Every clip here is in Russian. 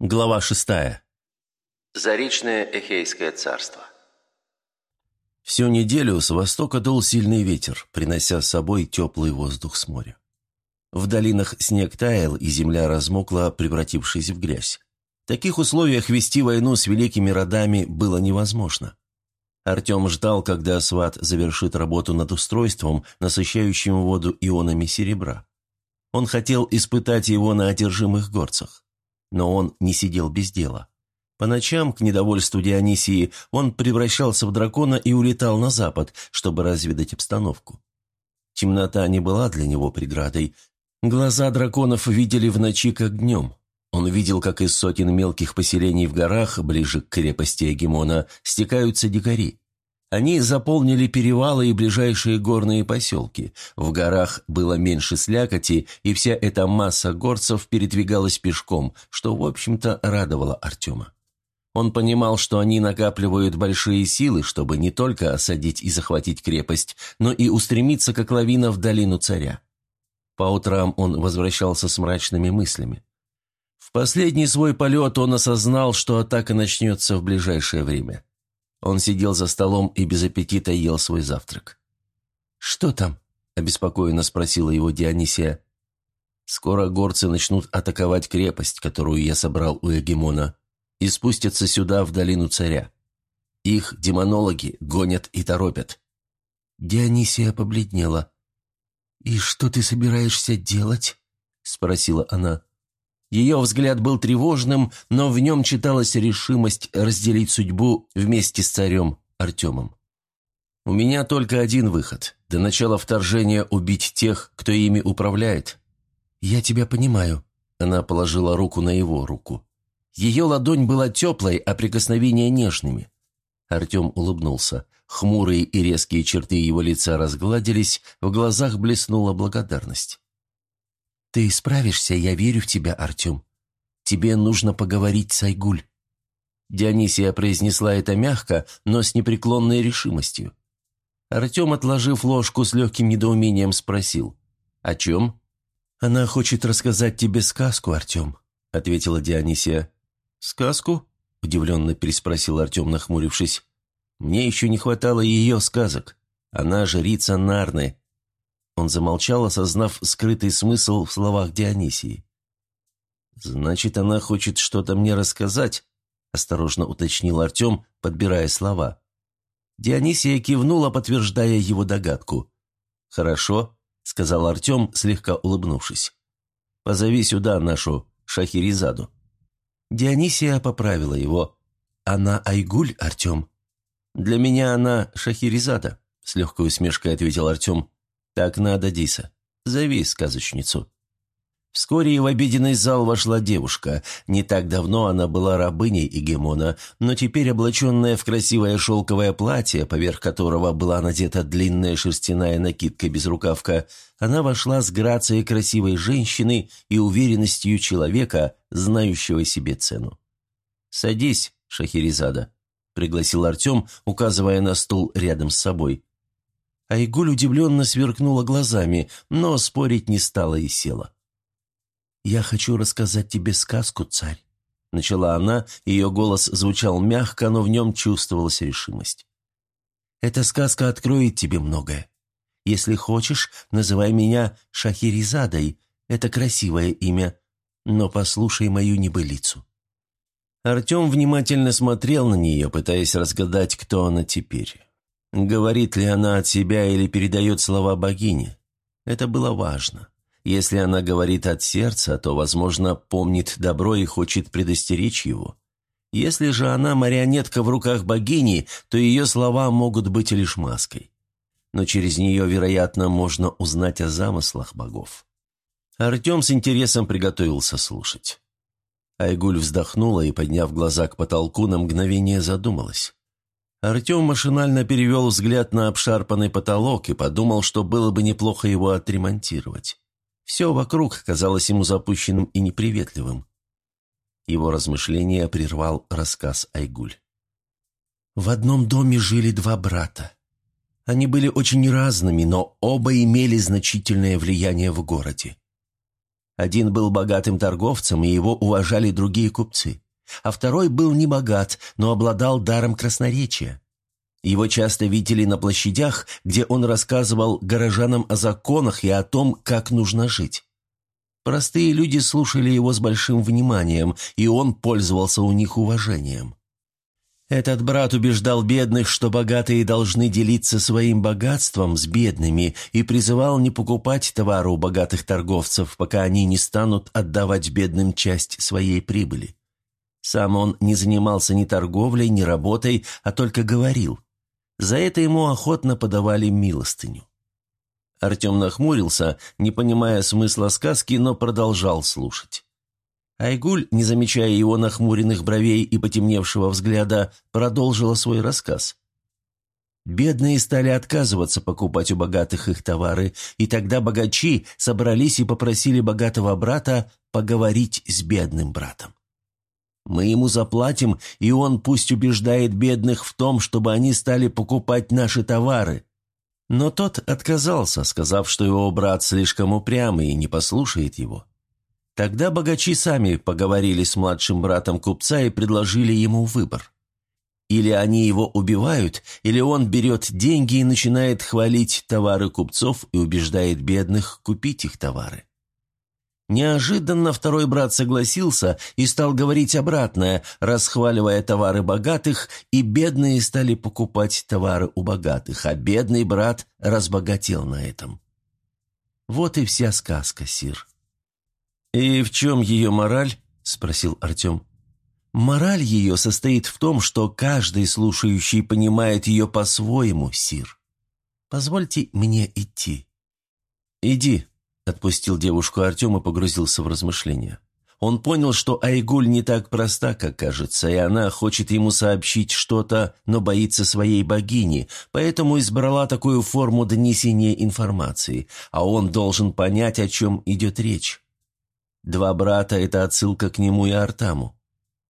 Глава шестая. Заречное Эхейское царство. Всю неделю с востока дул сильный ветер, принося с собой теплый воздух с моря. В долинах снег таял, и земля размокла, превратившись в грязь. В таких условиях вести войну с великими родами было невозможно. Артем ждал, когда сват завершит работу над устройством, насыщающим воду ионами серебра. Он хотел испытать его на одержимых горцах. Но он не сидел без дела. По ночам, к недовольству Дионисии, он превращался в дракона и улетал на запад, чтобы разведать обстановку. Темнота не была для него преградой. Глаза драконов видели в ночи, как днем. Он видел, как из сотен мелких поселений в горах, ближе к крепости Эгемона, стекаются дикари. Они заполнили перевалы и ближайшие горные поселки. В горах было меньше слякоти, и вся эта масса горцев передвигалась пешком, что, в общем-то, радовало Артема. Он понимал, что они накапливают большие силы, чтобы не только осадить и захватить крепость, но и устремиться, как лавина, в долину царя. По утрам он возвращался с мрачными мыслями. В последний свой полет он осознал, что атака начнется в ближайшее время. Он сидел за столом и без аппетита ел свой завтрак. «Что там?» – обеспокоенно спросила его Дионисия. «Скоро горцы начнут атаковать крепость, которую я собрал у Эгемона, и спустятся сюда, в долину царя. Их демонологи гонят и торопят». Дионисия побледнела. «И что ты собираешься делать?» – спросила она. Ее взгляд был тревожным, но в нем читалась решимость разделить судьбу вместе с царем Артемом. «У меня только один выход. До начала вторжения убить тех, кто ими управляет». «Я тебя понимаю», — она положила руку на его руку. Ее ладонь была теплой, а прикосновения нежными. Артем улыбнулся. Хмурые и резкие черты его лица разгладились, в глазах блеснула благодарность. «Ты справишься, я верю в тебя, Артем. Тебе нужно поговорить с Айгуль». Дионисия произнесла это мягко, но с непреклонной решимостью. Артем, отложив ложку, с легким недоумением спросил. «О чем?» «Она хочет рассказать тебе сказку, Артем», — ответила Дионисия. «Сказку?» — удивленно переспросил Артем, нахмурившись. «Мне еще не хватало ее сказок. Она жрица Нарны, он замолчал, осознав скрытый смысл в словах Дионисии. «Значит, она хочет что-то мне рассказать?» – осторожно уточнил Артем, подбирая слова. Дионисия кивнула, подтверждая его догадку. «Хорошо», – сказал Артем, слегка улыбнувшись. «Позови сюда нашу Шахерезаду». Дионисия поправила его. «Она Айгуль, Артем?» «Для меня она Шахерезада», – с легкой усмешкой ответил Артем. «Так надо, Диса. Зови сказочницу». Вскоре в обеденный зал вошла девушка. Не так давно она была рабыней Эгемона, но теперь облаченная в красивое шелковое платье, поверх которого была надета длинная шерстяная накидка-безрукавка, она вошла с грацией красивой женщины и уверенностью человека, знающего себе цену. «Садись, Шахерезада», — пригласил Артем, указывая на стул рядом с собой. Айгуль удивленно сверкнула глазами, но спорить не стала и села. «Я хочу рассказать тебе сказку, царь», — начала она, ее голос звучал мягко, но в нем чувствовалась решимость. «Эта сказка откроет тебе многое. Если хочешь, называй меня Шахерезадой, это красивое имя, но послушай мою небылицу». Артем внимательно смотрел на нее, пытаясь разгадать, кто она теперь. Говорит ли она от себя или передает слова богини? Это было важно. Если она говорит от сердца, то, возможно, помнит добро и хочет предостеречь его. Если же она марионетка в руках богини, то ее слова могут быть лишь маской. Но через нее, вероятно, можно узнать о замыслах богов. Артем с интересом приготовился слушать. Айгуль вздохнула и, подняв глаза к потолку, на мгновение задумалась. Артем машинально перевел взгляд на обшарпанный потолок и подумал, что было бы неплохо его отремонтировать. Все вокруг казалось ему запущенным и неприветливым. Его размышления прервал рассказ Айгуль. В одном доме жили два брата. Они были очень разными, но оба имели значительное влияние в городе. Один был богатым торговцем, и его уважали другие купцы. А второй был не богат, но обладал даром красноречия. Его часто видели на площадях, где он рассказывал горожанам о законах и о том, как нужно жить. Простые люди слушали его с большим вниманием, и он пользовался у них уважением. Этот брат убеждал бедных, что богатые должны делиться своим богатством с бедными, и призывал не покупать товары у богатых торговцев, пока они не станут отдавать бедным часть своей прибыли. Сам он не занимался ни торговлей, ни работой, а только говорил. За это ему охотно подавали милостыню. Артем нахмурился, не понимая смысла сказки, но продолжал слушать. Айгуль, не замечая его нахмуренных бровей и потемневшего взгляда, продолжила свой рассказ. Бедные стали отказываться покупать у богатых их товары, и тогда богачи собрались и попросили богатого брата поговорить с бедным братом. Мы ему заплатим, и он пусть убеждает бедных в том, чтобы они стали покупать наши товары. Но тот отказался, сказав, что его брат слишком упрямый и не послушает его. Тогда богачи сами поговорили с младшим братом купца и предложили ему выбор. Или они его убивают, или он берет деньги и начинает хвалить товары купцов и убеждает бедных купить их товары. Неожиданно второй брат согласился и стал говорить обратное, расхваливая товары богатых, и бедные стали покупать товары у богатых, а бедный брат разбогател на этом. Вот и вся сказка, Сир. «И в чем ее мораль?» – спросил Артем. «Мораль ее состоит в том, что каждый слушающий понимает ее по-своему, Сир. Позвольте мне идти». «Иди», Отпустил девушку Артем и погрузился в размышления. Он понял, что Айгуль не так проста, как кажется, и она хочет ему сообщить что-то, но боится своей богини, поэтому избрала такую форму донесения информации, а он должен понять, о чем идет речь. Два брата – это отсылка к нему и Артаму.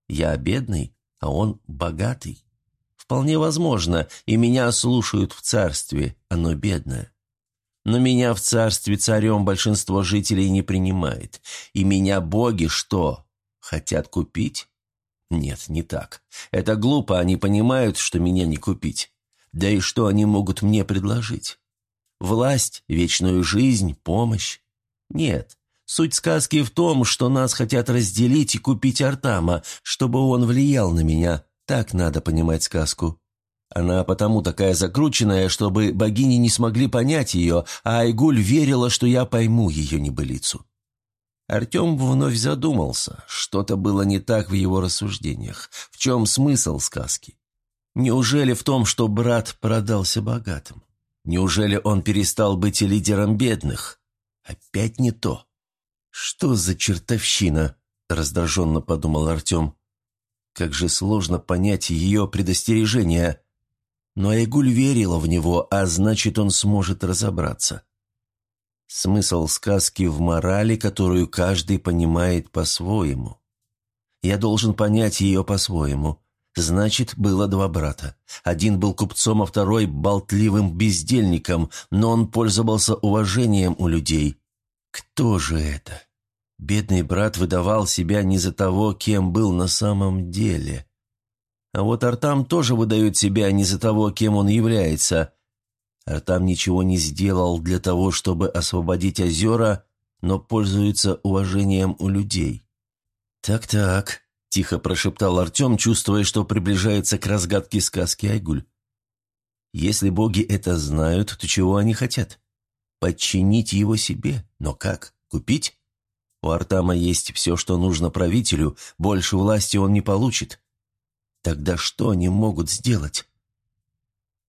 Я бедный, а он богатый. Вполне возможно, и меня слушают в царстве, оно бедное. Но меня в царстве царем большинство жителей не принимает. И меня боги что, хотят купить? Нет, не так. Это глупо, они понимают, что меня не купить. Да и что они могут мне предложить? Власть, вечную жизнь, помощь? Нет. Суть сказки в том, что нас хотят разделить и купить Артама, чтобы он влиял на меня. Так надо понимать сказку. Она потому такая закрученная, чтобы богини не смогли понять ее, а Айгуль верила, что я пойму ее небылицу. Артем вновь задумался, что-то было не так в его рассуждениях. В чем смысл сказки? Неужели в том, что брат продался богатым? Неужели он перестал быть лидером бедных? Опять не то. «Что за чертовщина?» – раздраженно подумал Артем. «Как же сложно понять ее предостережение. Но Айгуль верила в него, а значит, он сможет разобраться. Смысл сказки в морали, которую каждый понимает по-своему. Я должен понять ее по-своему. Значит, было два брата. Один был купцом, а второй – болтливым бездельником, но он пользовался уважением у людей. Кто же это? Бедный брат выдавал себя не за того, кем был на самом деле. А вот Артам тоже выдает себя не за того, кем он является. Артам ничего не сделал для того, чтобы освободить озера, но пользуется уважением у людей. «Так-так», — тихо прошептал Артем, чувствуя, что приближается к разгадке сказки Айгуль. «Если боги это знают, то чего они хотят? Подчинить его себе. Но как? Купить? У Артама есть все, что нужно правителю, больше власти он не получит. Тогда что они могут сделать?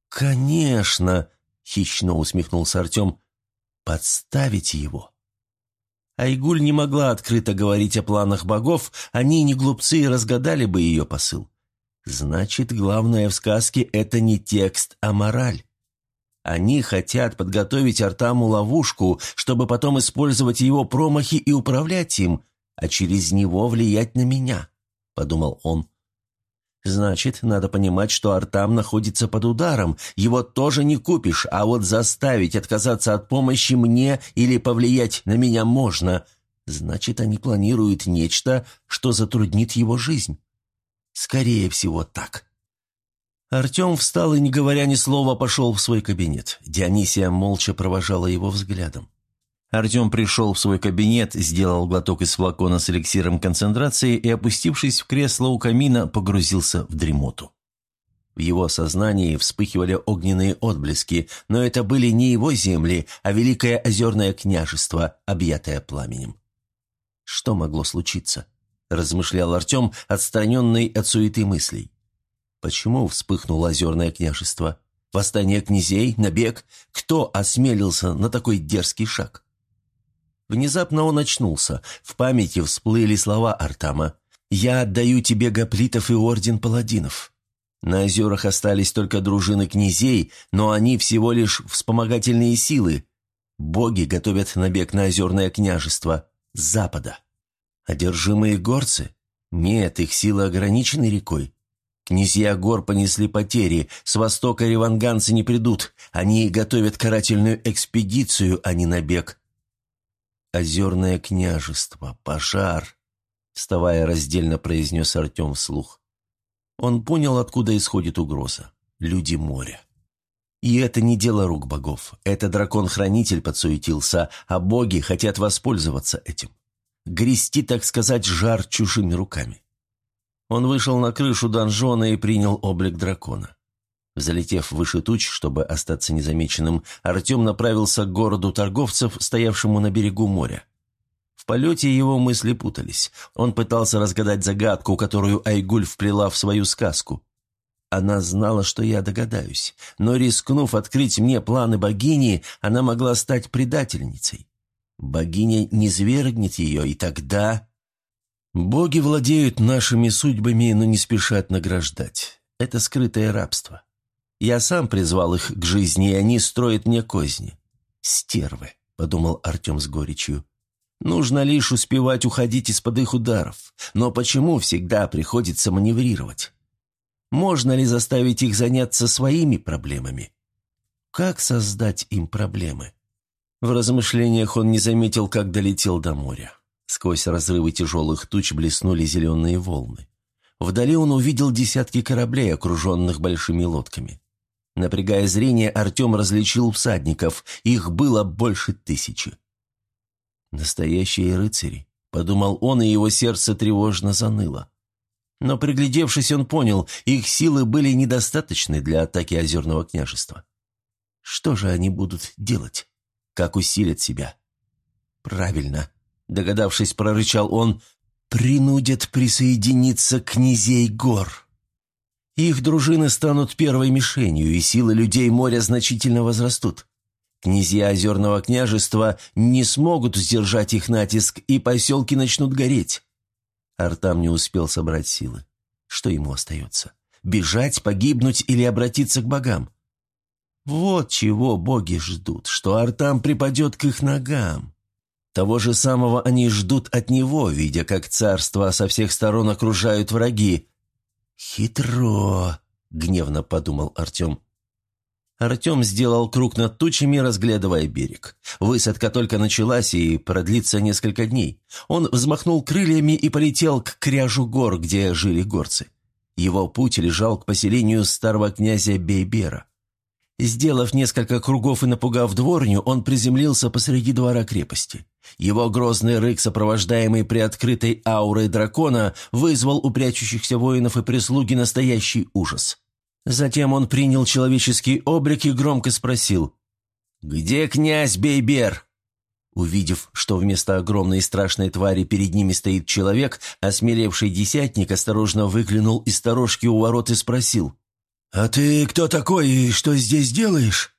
«Конечно!» — хищно усмехнулся Артем. «Подставить его!» Айгуль не могла открыто говорить о планах богов, они не глупцы и разгадали бы ее посыл. Значит, главное в сказке – это не текст, а мораль. Они хотят подготовить Артаму ловушку, чтобы потом использовать его промахи и управлять им, а через него влиять на меня, – подумал он. Значит, надо понимать, что Артам находится под ударом. Его тоже не купишь, а вот заставить отказаться от помощи мне или повлиять на меня можно. Значит, они планируют нечто, что затруднит его жизнь. Скорее всего, так. Артем встал и, не говоря ни слова, пошел в свой кабинет. Дионисия молча провожала его взглядом. Артем пришел в свой кабинет, сделал глоток из флакона с эликсиром концентрации и, опустившись в кресло у камина, погрузился в дремоту. В его сознании вспыхивали огненные отблески, но это были не его земли, а Великое Озерное княжество, объятое пламенем. Что могло случиться? размышлял Артем, отстраненный от суеты мыслей. Почему вспыхнуло Озерное княжество? Восстание князей? Набег? Кто осмелился на такой дерзкий шаг? Внезапно он очнулся. В памяти всплыли слова Артама. «Я отдаю тебе гоплитов и орден паладинов». На озерах остались только дружины князей, но они всего лишь вспомогательные силы. Боги готовят набег на озерное княжество с запада. Одержимые горцы? Нет, их силы ограничены рекой. Князья гор понесли потери, с востока реванганцы не придут, они готовят карательную экспедицию, а не набег. «Озерное княжество, пожар», — вставая раздельно произнес Артем вслух. Он понял, откуда исходит угроза. Люди моря. И это не дело рук богов. Это дракон-хранитель подсуетился, а боги хотят воспользоваться этим. Грести, так сказать, жар чужими руками. Он вышел на крышу донжона и принял облик дракона. Залетев выше туч, чтобы остаться незамеченным, Артем направился к городу торговцев, стоявшему на берегу моря. В полете его мысли путались. Он пытался разгадать загадку, которую Айгуль вплела в свою сказку. Она знала, что я догадаюсь, но, рискнув открыть мне планы богини, она могла стать предательницей. Богиня не свергнет ее, и тогда... Боги владеют нашими судьбами, но не спешат награждать. Это скрытое рабство. Я сам призвал их к жизни, и они строят мне козни. «Стервы», — подумал Артем с горечью. Нужно лишь успевать уходить из-под их ударов. Но почему всегда приходится маневрировать? Можно ли заставить их заняться своими проблемами? Как создать им проблемы? В размышлениях он не заметил, как долетел до моря. Сквозь разрывы тяжелых туч блеснули зеленые волны. Вдали он увидел десятки кораблей, окруженных большими лодками. Напрягая зрение, Артем различил всадников. Их было больше тысячи. «Настоящие рыцари», — подумал он, и его сердце тревожно заныло. Но, приглядевшись, он понял, их силы были недостаточны для атаки Озерного княжества. Что же они будут делать? Как усилят себя? Правильно, догадавшись, прорычал он, принудят присоединиться князей гор. Их дружины станут первой мишенью, и силы людей моря значительно возрастут. Князья Озерного княжества не смогут сдержать их натиск, и поселки начнут гореть. Артам не успел собрать силы. Что ему остается? Бежать, погибнуть или обратиться к богам? Вот чего боги ждут, что Артам припадет к их ногам. Того же самого они ждут от него, видя, как царство со всех сторон окружают враги. «Хитро», — гневно подумал Артем. Артем сделал круг над тучами, разглядывая берег. Высадка только началась и продлится несколько дней. Он взмахнул крыльями и полетел к кряжу гор, где жили горцы. Его путь лежал к поселению старого князя Бейбера. Сделав несколько кругов и напугав дворню, он приземлился посреди двора крепости. Его грозный рык, сопровождаемый приоткрытой аурой дракона, вызвал у прячущихся воинов и прислуги настоящий ужас. Затем он принял человеческий облик и громко спросил «Где князь Бейбер?» Увидев, что вместо огромной и страшной твари перед ними стоит человек, осмелевший десятник осторожно выглянул из сторожки у ворот и спросил «А ты кто такой и что здесь делаешь?»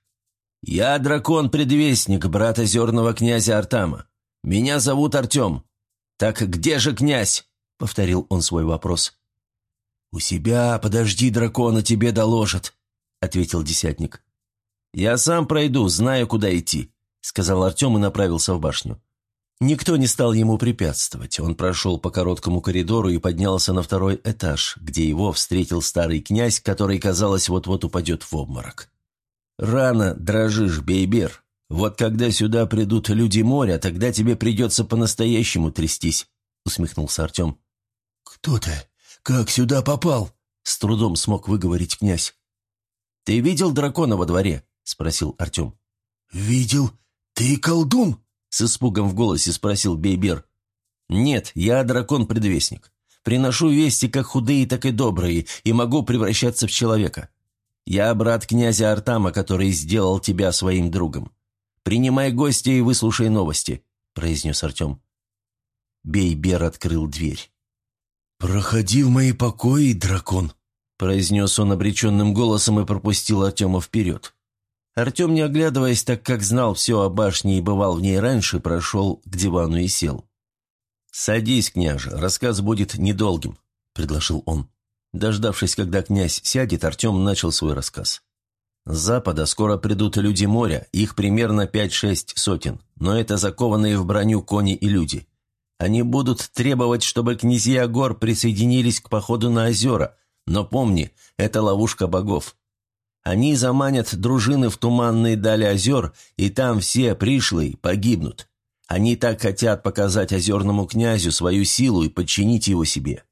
«Я дракон-предвестник, брат озерного князя Артама. Меня зовут Артем. Так где же князь?» — повторил он свой вопрос. «У себя, подожди, дракона тебе доложат», — ответил десятник. «Я сам пройду, знаю, куда идти», — сказал Артем и направился в башню. Никто не стал ему препятствовать. Он прошел по короткому коридору и поднялся на второй этаж, где его встретил старый князь, который, казалось, вот-вот упадет в обморок. «Рано дрожишь, Бейбер», — Вот когда сюда придут люди моря, тогда тебе придется по-настоящему трястись», — усмехнулся Артем. «Кто ты? Как сюда попал?» — с трудом смог выговорить князь. «Ты видел дракона во дворе?» — спросил Артем. «Видел. Ты колдун?» — с испугом в голосе спросил Бейбер. «Нет, я дракон-предвестник. Приношу вести как худые, так и добрые, и могу превращаться в человека. Я брат князя Артама, который сделал тебя своим другом. Принимай гостя и выслушай новости», — произнес Артем. Бейбер открыл дверь. «Проходи в мои покои, дракон», — произнес он обреченным голосом и пропустил Артема вперед. Артем, не оглядываясь, так как знал все о башне и бывал в ней раньше, прошел к дивану и сел. «Садись, княже, рассказ будет недолгим», — предложил он. Дождавшись, когда князь сядет, Артем начал свой рассказ. С запада скоро придут люди моря, их примерно пять-шесть сотен, но это закованные в броню кони и люди. Они будут требовать, чтобы князья гор присоединились к походу на озера, но помни, это ловушка богов. Они заманят дружины в туманные дали озер, и там все пришлые погибнут. Они так хотят показать озерному князю свою силу и подчинить его себе.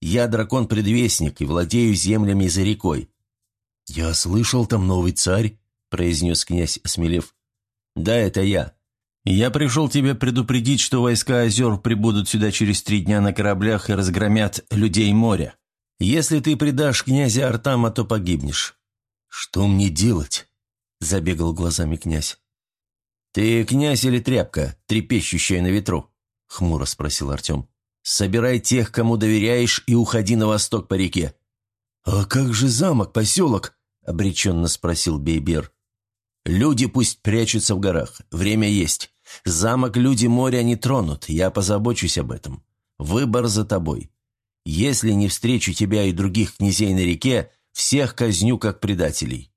Я дракон-предвестник и владею землями за рекой». «Я слышал, там новый царь», — произнес князь, осмелев. «Да, это я. Я пришел тебе предупредить, что войска озер прибудут сюда через три дня на кораблях и разгромят людей моря. Если ты предашь князя Артама, то погибнешь». «Что мне делать?» — забегал глазами князь. «Ты князь или тряпка, трепещущая на ветру?» — хмуро спросил Артем. Собирай тех, кому доверяешь, и уходи на восток по реке». «А как же замок, поселок?» — обреченно спросил Бейбер. «Люди пусть прячутся в горах. Время есть. Замок люди моря не тронут. Я позабочусь об этом. Выбор за тобой. Если не встречу тебя и других князей на реке, всех казню как предателей».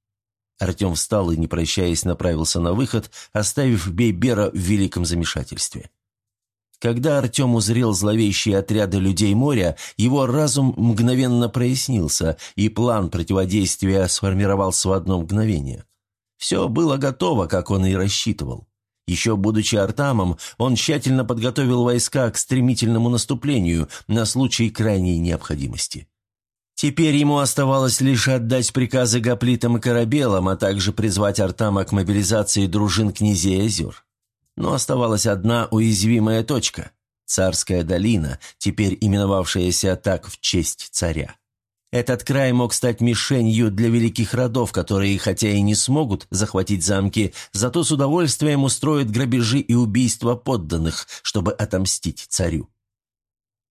Артем встал и, не прощаясь, направился на выход, оставив Бейбера в великом замешательстве. Когда Артем узрел зловещие отряды людей моря, его разум мгновенно прояснился, и план противодействия сформировался в одно мгновение. Все было готово, как он и рассчитывал. Еще будучи Артамом, он тщательно подготовил войска к стремительному наступлению на случай крайней необходимости. Теперь ему оставалось лишь отдать приказы гоплитам и корабелам, а также призвать Артама к мобилизации дружин князей озер. Но оставалась одна уязвимая точка – Царская долина, теперь именовавшаяся так в честь царя. Этот край мог стать мишенью для великих родов, которые, хотя и не смогут захватить замки, зато с удовольствием устроят грабежи и убийства подданных, чтобы отомстить царю.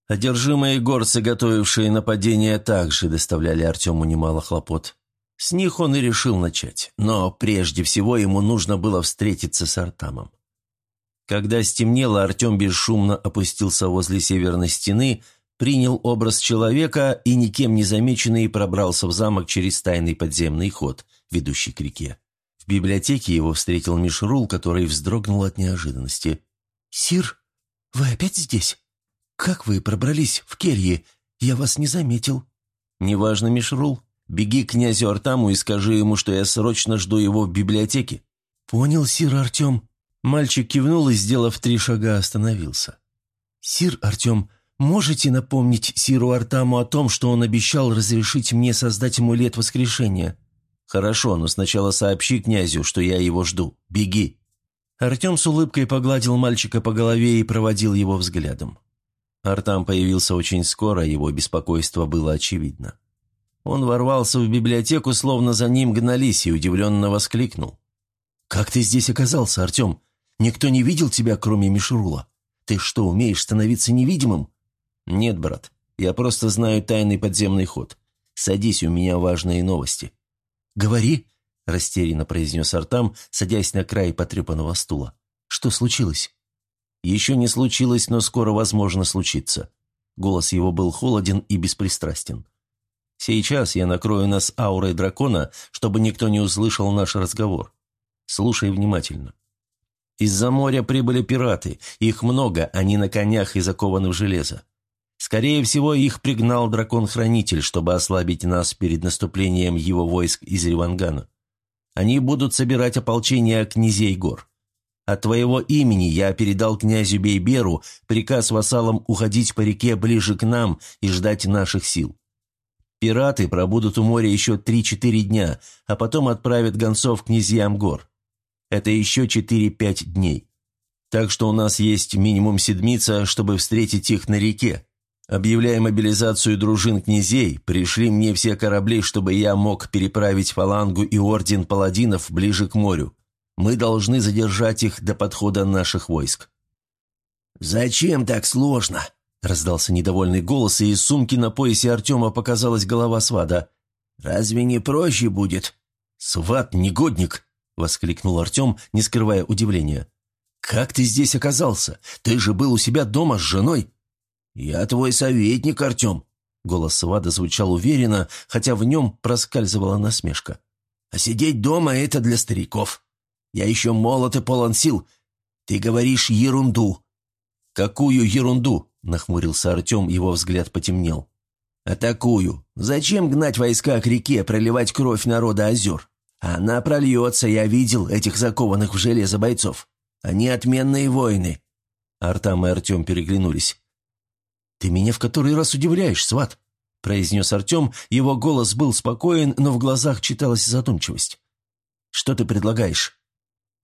Одержимые горцы, готовившие нападение, также доставляли Артему немало хлопот. С них он и решил начать, но прежде всего ему нужно было встретиться с Артамом. Когда стемнело, Артем бесшумно опустился возле северной стены, принял образ человека и, никем не замеченный, пробрался в замок через тайный подземный ход, ведущий к реке. В библиотеке его встретил Мишрул, который вздрогнул от неожиданности. «Сир, вы опять здесь? Как вы пробрались в келье? Я вас не заметил». «Неважно, Мишрул. Беги к князю Артаму и скажи ему, что я срочно жду его в библиотеке». «Понял, сир Артем». Мальчик кивнул и, сделав три шага, остановился. «Сир Артем, можете напомнить Сиру Артаму о том, что он обещал разрешить мне создать амулет воскрешения?» «Хорошо, но сначала сообщи князю, что я его жду. Беги!» Артем с улыбкой погладил мальчика по голове и проводил его взглядом. Артам появился очень скоро, его беспокойство было очевидно. Он ворвался в библиотеку, словно за ним гнались, и удивленно воскликнул. «Как ты здесь оказался, Артем? Никто не видел тебя, кроме Мишрула. Ты что, умеешь становиться невидимым?» «Нет, брат. Я просто знаю тайный подземный ход. Садись, у меня важные новости». «Говори», – растерянно произнес Артам, садясь на край потрепанного стула. «Что случилось?» «Еще не случилось, но скоро возможно случиться». Голос его был холоден и беспристрастен. «Сейчас я накрою нас аурой дракона, чтобы никто не услышал наш разговор. Слушай внимательно. Из-за моря прибыли пираты. Их много, они на конях и закованы в железо. Скорее всего, их пригнал дракон-хранитель, чтобы ослабить нас перед наступлением его войск из Ривангана. Они будут собирать ополчение князей гор. От твоего имени я передал князю Бейберу приказ вассалам уходить по реке ближе к нам и ждать наших сил. Пираты пробудут у моря еще три-четыре дня, а потом отправят гонцов князьям гор. Это еще четыре-пять дней. Так что у нас есть минимум седмица, чтобы встретить их на реке. Объявляя мобилизацию дружин князей, пришли мне все корабли, чтобы я мог переправить фалангу и орден паладинов ближе к морю. Мы должны задержать их до подхода наших войск». «Зачем так сложно?» – раздался недовольный голос, и из сумки на поясе Артема показалась голова свада. «Разве не проще будет?» «Сват, негодник!» – воскликнул Артем, не скрывая удивления. «Как ты здесь оказался? Ты же был у себя дома с женой!» «Я твой советник, Артем!» Голос Свада звучал уверенно, хотя в нем проскальзывала насмешка. «А сидеть дома – это для стариков. Я еще молод и полон сил. Ты говоришь ерунду». «Какую ерунду?» – нахмурился Артем, его взгляд потемнел. «А такую. Зачем гнать войска к реке, проливать кровь народа озер? Она прольется, я видел этих закованных в железо бойцов. Они отменные воины». Артам и Артем переглянулись. «Ты меня в который раз удивляешь, сват?» – произнес Артем. Его голос был спокоен, но в глазах читалась задумчивость. «Что ты предлагаешь?»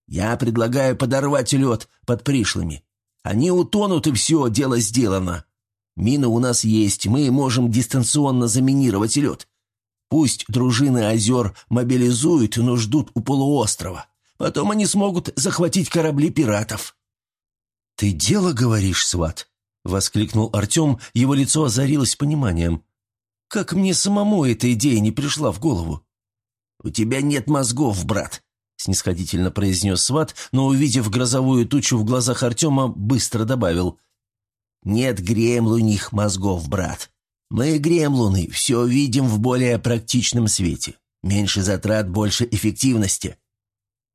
Я предлагаю подорвать лед под пришлыми. Они утонут, и все, дело сделано. Мины у нас есть, мы можем дистанционно заминировать лед. Пусть дружины озер мобилизуют, но ждут у полуострова. Потом они смогут захватить корабли пиратов». «Ты дело говоришь, сват?» — воскликнул Артем, его лицо озарилось пониманием. «Как мне самому эта идея не пришла в голову?» «У тебя нет мозгов, брат снисходительно произнес сват, но, увидев грозовую тучу в глазах Артема, быстро добавил. «Нет гремлуних мозгов, брат. Мы, гремлуны, все видим в более практичном свете. Меньше затрат, больше эффективности».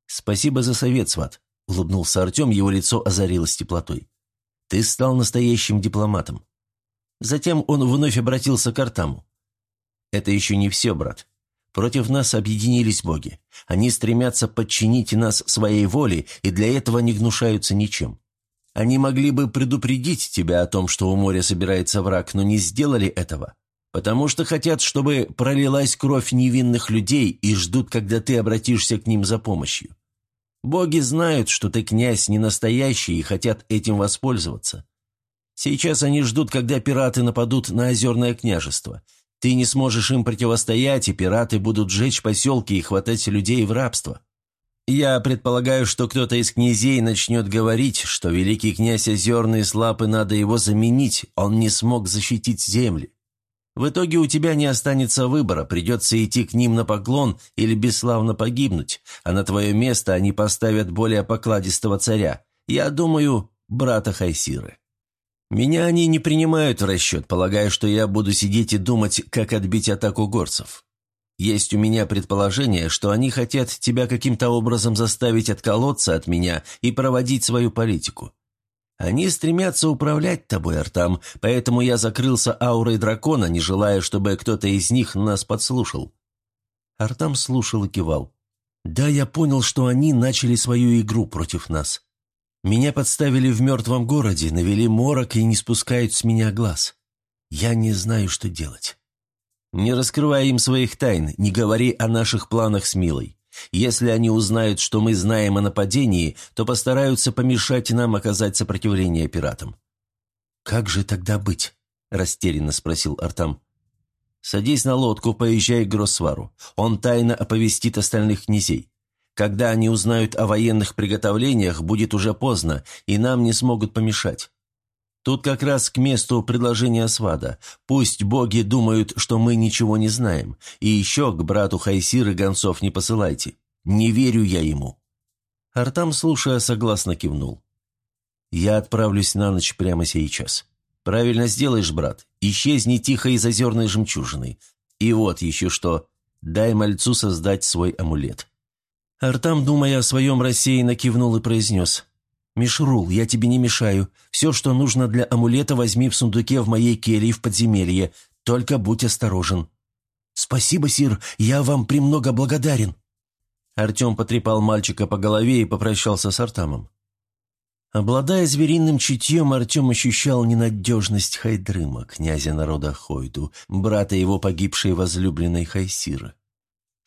«Спасибо за совет, сват», — улыбнулся Артем, его лицо озарилось теплотой. «Ты стал настоящим дипломатом». Затем он вновь обратился к Артаму. «Это еще не все, брат. Против нас объединились боги. Они стремятся подчинить нас своей воле, и для этого не гнушаются ничем. Они могли бы предупредить тебя о том, что у моря собирается враг, но не сделали этого, потому что хотят, чтобы пролилась кровь невинных людей и ждут, когда ты обратишься к ним за помощью. Боги знают, что ты князь не настоящий и хотят этим воспользоваться. Сейчас они ждут, когда пираты нападут на озерное княжество – ты не сможешь им противостоять, и пираты будут жечь поселки и хватать людей в рабство. Я предполагаю, что кто-то из князей начнет говорить, что великий князь Озерный слаб и надо его заменить, он не смог защитить земли. В итоге у тебя не останется выбора, придется идти к ним на поклон или бесславно погибнуть, а на твое место они поставят более покладистого царя, я думаю, брата Хайсиры. Меня они не принимают в расчет, полагая, что я буду сидеть и думать, как отбить атаку горцев. Есть у меня предположение, что они хотят тебя каким-то образом заставить отколоться от меня и проводить свою политику. Они стремятся управлять тобой, Артам, поэтому я закрылся аурой дракона, не желая, чтобы кто-то из них нас подслушал». Артам слушал и кивал. «Да, я понял, что они начали свою игру против нас. Меня подставили в мертвом городе, навели морок и не спускают с меня глаз. Я не знаю, что делать. Не раскрывай им своих тайн, не говори о наших планах с Милой. Если они узнают, что мы знаем о нападении, то постараются помешать нам оказать сопротивление пиратам». «Как же тогда быть?» – растерянно спросил Артам. «Садись на лодку, поезжай к Гроссвару. Он тайно оповестит остальных князей. Когда они узнают о военных приготовлениях, будет уже поздно, и нам не смогут помешать. Тут как раз к месту предложения свада. Пусть боги думают, что мы ничего не знаем. И еще к брату Хайсиры гонцов не посылайте. Не верю я ему». Артам, слушая, согласно кивнул. «Я отправлюсь на ночь прямо сейчас. Правильно сделаешь, брат. Исчезни тихо из озерной жемчужины. И вот еще что. Дай мальцу создать свой амулет. Артам, думая о своем, рассеянно кивнул и произнес. «Мишрул, я тебе не мешаю. Все, что нужно для амулета, возьми в сундуке в моей келье в подземелье. Только будь осторожен». «Спасибо, Сир, я вам премного благодарен». Артем потрепал мальчика по голове и попрощался с Артамом. Обладая звериным чутьем, Артем ощущал ненадежность Хайдрыма, князя народа Хойду, брата его погибшей возлюбленной Хайсиры.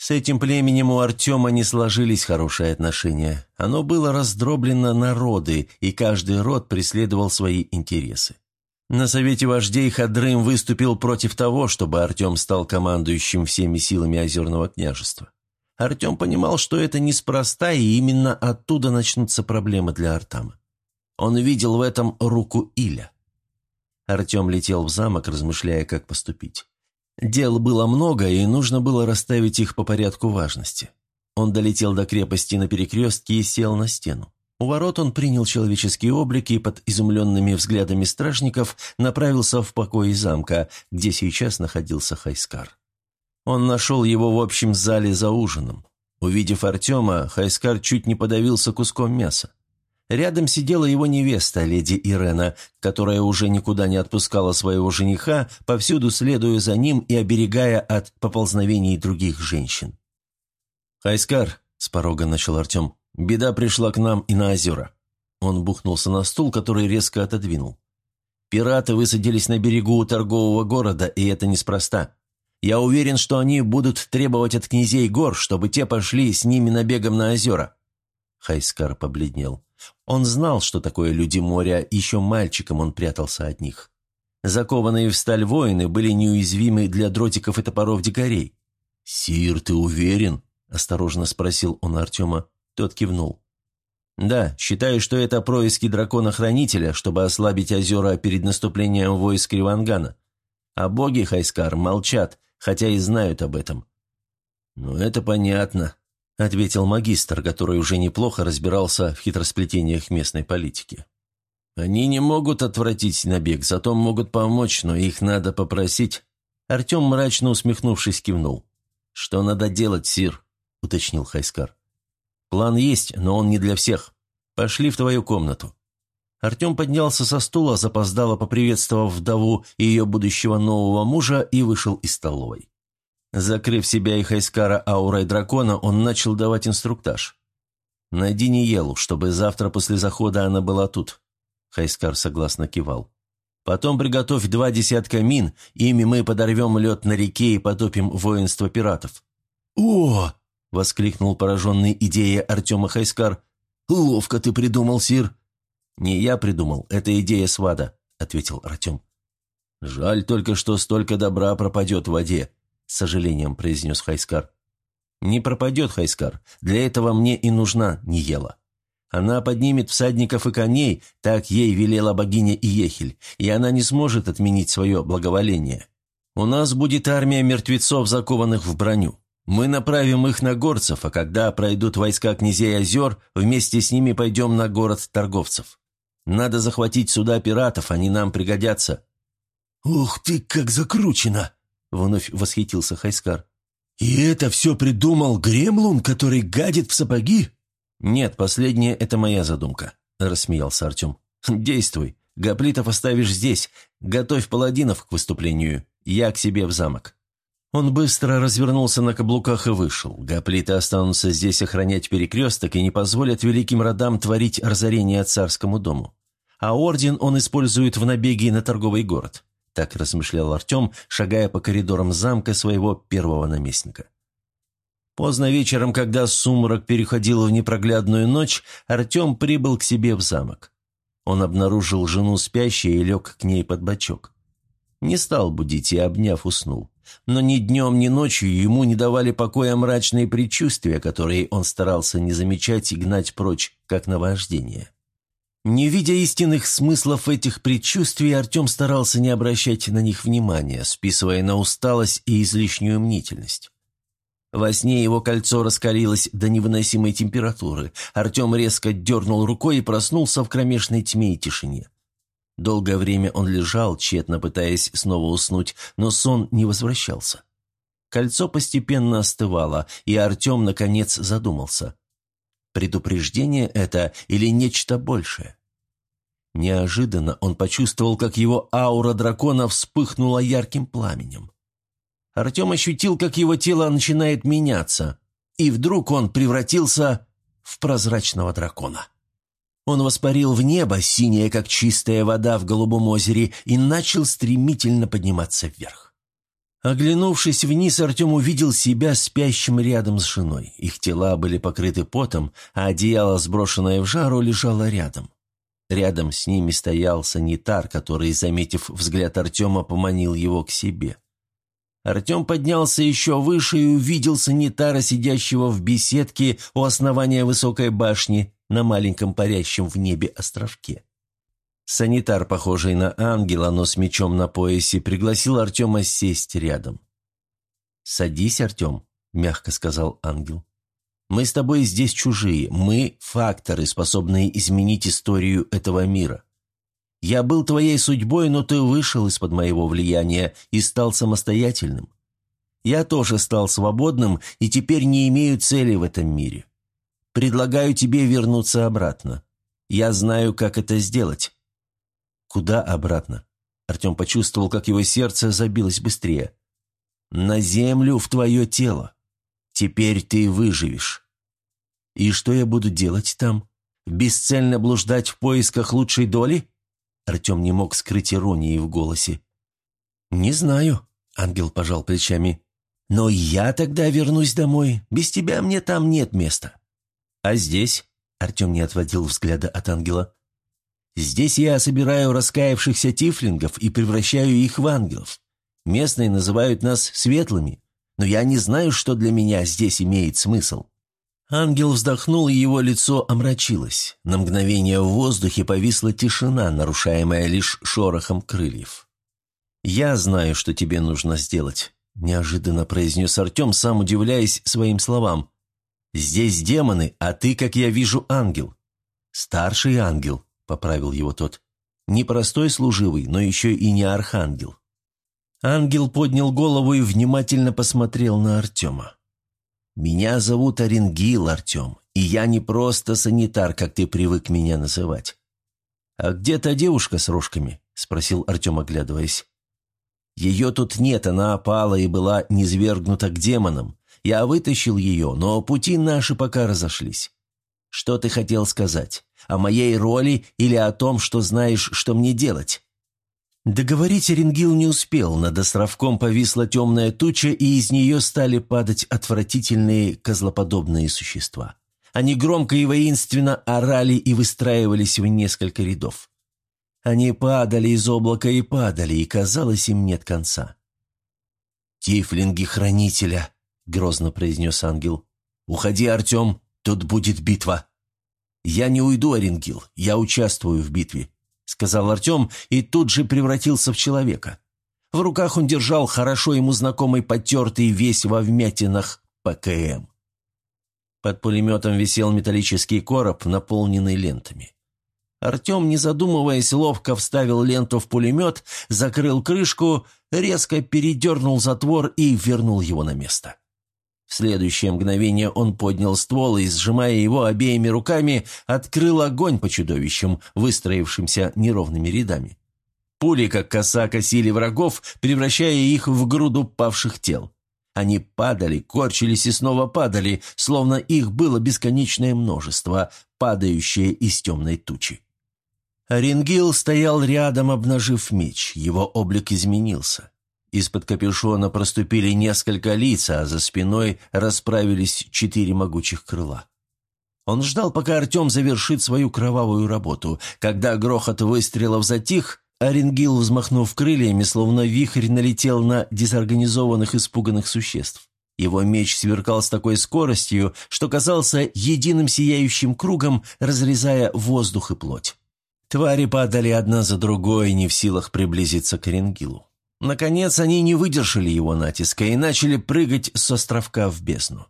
С этим племенем у Артема не сложились хорошие отношения. Оно было раздроблено на роды, и каждый род преследовал свои интересы. На совете вождей Хадрым выступил против того, чтобы Артем стал командующим всеми силами Озерного княжества. Артем понимал, что это неспроста, и именно оттуда начнутся проблемы для Артама. Он видел в этом руку Иля. Артем летел в замок, размышляя, как поступить. Дел было много, и нужно было расставить их по порядку важности. Он долетел до крепости на перекрестке и сел на стену. У ворот он принял человеческий облик и под изумленными взглядами стражников направился в покои замка, где сейчас находился Хайскар. Он нашел его в общем зале за ужином. Увидев Артема, Хайскар чуть не подавился куском мяса. Рядом сидела его невеста, леди Ирена, которая уже никуда не отпускала своего жениха, повсюду следуя за ним и оберегая от поползновений других женщин. «Хайскар», — с порога начал Артем, — «беда пришла к нам и на озера». Он бухнулся на стул, который резко отодвинул. «Пираты высадились на берегу торгового города, и это неспроста. Я уверен, что они будут требовать от князей гор, чтобы те пошли с ними набегом на озера». Хайскар побледнел. Он знал, что такое люди моря, еще мальчиком он прятался от них. Закованные в сталь воины были неуязвимы для дротиков и топоров дикарей. «Сир, ты уверен?» – осторожно спросил он Артема. Тот кивнул. «Да, считаю, что это происки дракона-хранителя, чтобы ослабить озера перед наступлением войск Ривангана. А боги Хайскар молчат, хотя и знают об этом». «Ну, это понятно», ответил магистр, который уже неплохо разбирался в хитросплетениях местной политики. «Они не могут отвратить набег, зато могут помочь, но их надо попросить». Артем, мрачно усмехнувшись, кивнул. «Что надо делать, Сир?» – уточнил Хайскар. «План есть, но он не для всех. Пошли в твою комнату». Артем поднялся со стула, запоздало поприветствовав вдову и ее будущего нового мужа, и вышел из столовой. Закрыв себя и Хайскара аурой дракона, он начал давать инструктаж. «Найди Ниелу, чтобы завтра после захода она была тут». Хайскар согласно кивал. «Потом приготовь два десятка мин, ими мы подорвем лед на реке и потопим воинство пиратов». «О!» — воскликнул пораженный идеей Артема Хайскар. «Ловко ты придумал, Сир!» «Не я придумал, это идея Свада», — ответил Артем. «Жаль только, что столько добра пропадет в воде», с сожалением произнес Хайскар. «Не пропадет Хайскар. Для этого мне и нужна Ниела. Она поднимет всадников и коней, так ей велела богиня Иехель, и она не сможет отменить свое благоволение. У нас будет армия мертвецов, закованных в броню. Мы направим их на горцев, а когда пройдут войска князей озер, вместе с ними пойдем на город торговцев. Надо захватить суда пиратов, они нам пригодятся». «Ух ты, как закручено!» — вновь восхитился Хайскар. «И это все придумал Гремлун, который гадит в сапоги?» «Нет, последнее — это моя задумка», — рассмеялся Артем. «Действуй. Гоплитов оставишь здесь. Готовь паладинов к выступлению. Я к себе в замок». Он быстро развернулся на каблуках и вышел. Гоплиты останутся здесь охранять перекресток и не позволят великим родам творить разорение царскому дому. А орден он использует в набеге на торговый город. – так размышлял Артем, шагая по коридорам замка своего первого наместника. Поздно вечером, когда сумрак переходил в непроглядную ночь, Артем прибыл к себе в замок. Он обнаружил жену спящей и лег к ней под бочок. Не стал будить и, обняв, уснул. Но ни днем, ни ночью ему не давали покоя мрачные предчувствия, которые он старался не замечать и гнать прочь, как наваждение. Не видя истинных смыслов этих предчувствий, Артем старался не обращать на них внимания, списывая на усталость и излишнюю мнительность. Во сне его кольцо раскалилось до невыносимой температуры. Артем резко дернул рукой и проснулся в кромешной тьме и тишине. Долгое время он лежал, тщетно пытаясь снова уснуть, но сон не возвращался. Кольцо постепенно остывало, и Артем, наконец, задумался. Предупреждение это или нечто большее? Неожиданно он почувствовал, как его аура дракона вспыхнула ярким пламенем. Артем ощутил, как его тело начинает меняться, и вдруг он превратился в прозрачного дракона. Он воспарил в небо, синее, как чистая вода в голубом озере, и начал стремительно подниматься вверх. Оглянувшись вниз, Артем увидел себя спящим рядом с женой. Их тела были покрыты потом, а одеяло, сброшенное в жару, лежало рядом. Рядом с ними стоял санитар, который, заметив взгляд Артема, поманил его к себе. Артем поднялся еще выше и увидел санитара, сидящего в беседке у основания высокой башни на маленьком парящем в небе островке. Санитар, похожий на ангела, но с мечом на поясе, пригласил Артема сесть рядом. «Садись, Артем», — мягко сказал ангел. «Мы с тобой здесь чужие, мы — факторы, способные изменить историю этого мира. Я был твоей судьбой, но ты вышел из-под моего влияния и стал самостоятельным. Я тоже стал свободным и теперь не имею цели в этом мире. Предлагаю тебе вернуться обратно. Я знаю, как это сделать. «Куда обратно?» Артем почувствовал, как его сердце забилось быстрее. «На землю, в твое тело. Теперь ты выживешь». «И что я буду делать там? Бесцельно блуждать в поисках лучшей доли?» Артем не мог скрыть иронии в голосе. «Не знаю», — ангел пожал плечами. «Но я тогда вернусь домой. Без тебя мне там нет места». «А здесь?» — Артем не отводил взгляда от ангела. Здесь я собираю раскаявшихся тифлингов и превращаю их в ангелов. Местные называют нас светлыми, но я не знаю, что для меня здесь имеет смысл». Ангел вздохнул, и его лицо омрачилось. На мгновение в воздухе повисла тишина, нарушаемая лишь шорохом крыльев. «Я знаю, что тебе нужно сделать», – неожиданно произнес Артем, сам удивляясь своим словам. «Здесь демоны, а ты, как я вижу, ангел. Старший ангел, поправил его тот. «Не простой служивый, но еще и не архангел». Ангел поднял голову и внимательно посмотрел на Артема. «Меня зовут Оренгил, Артем, и я не просто санитар, как ты привык меня называть». «А где та девушка с рожками?» – спросил Артем, оглядываясь. «Ее тут нет, она опала и была низвергнута к демонам. Я вытащил ее, но пути наши пока разошлись. Что ты хотел сказать? О моей роли или о том, что знаешь, что мне делать?» Договорить Оренгил не успел, над островком повисла темная туча, и из нее стали падать отвратительные козлоподобные существа. Они громко и воинственно орали и выстраивались в несколько рядов. Они падали из облака и падали, и, казалось, им нет конца. «Тифлинги Хранителя», — грозно произнес ангел. «Уходи, Артем, тут будет битва». «Я не уйду, Оренгил, я участвую в битве», — сказал Артем и тут же превратился в человека. В руках он держал хорошо ему знакомый потертый весь во вмятинах ПКМ. Под пулеметом висел металлический короб, наполненный лентами. Артем, не задумываясь, ловко вставил ленту в пулемет, закрыл крышку, резко передернул затвор и вернул его на место. В следующее мгновение он поднял ствол и, сжимая его обеими руками, открыл огонь по чудовищам, выстроившимся неровными рядами. Пули, как коса, косили врагов, превращая их в груду павших тел. Они падали, корчились и снова падали, словно их было бесконечное множество, падающее из темной тучи. Оренгил стоял рядом, обнажив меч. Его облик изменился. Из-под капюшона проступили несколько лиц, а за спиной расправились четыре могучих крыла. Он ждал, пока Артем завершит свою кровавую работу. Когда грохот выстрелов затих, Оренгил, взмахнув крыльями, словно вихрь налетел на дезорганизованных испуганных существ. Его меч сверкал с такой скоростью, что казался единым сияющим кругом, разрезая воздух и плоть. Твари падали одна за другой, не в силах приблизиться к Оренгилу. Наконец они не выдержали его натиска и начали прыгать с островка в бездну.